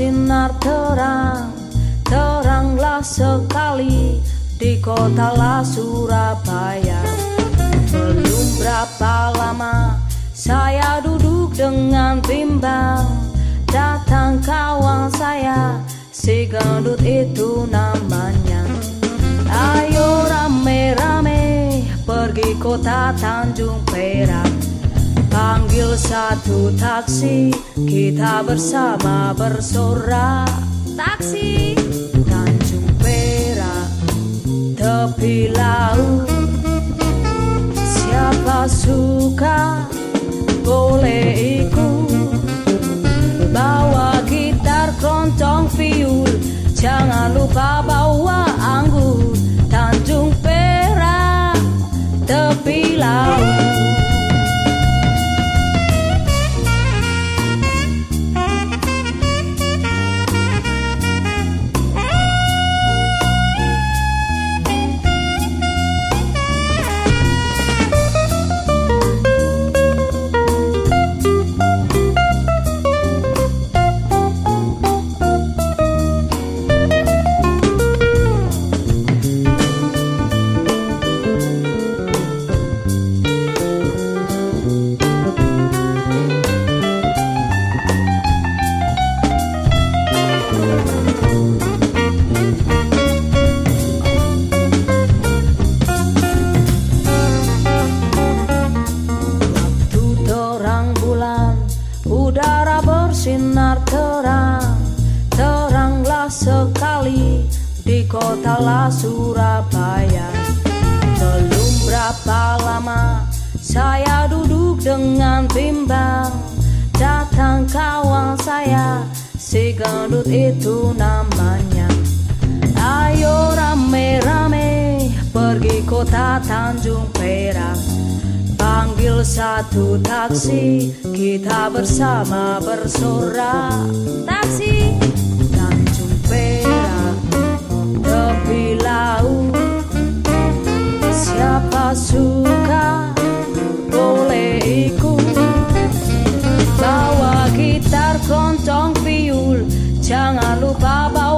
sinar terang Teranglah sekali di kota La Surabaya. Belum berapa lama saya duduk dengan bimbang Datang kawan saya si gendut itu namanya. Ayo rame-rame pergi kota Tanjung Perak. Panggil satu taksi kita bersama bersorak. Taksi. Tanjung Perak tepi laut. Siapa suka boleh ikut Bersinar terang Teranglah sekali Di kota La Surabaya. Belum berapa lama Saya duduk dengan bimbang Datang kawan saya Si gendut itu namanya. Ayo rame-rame Pergi kota Tanjung Perak Panggil satu taksi, kita bersama bersorak. Taksi Tanjung Perak, tepi laut. Siapa suka boleh ikut. Bawa gitar, kontong, piul, jangan lupa bawa.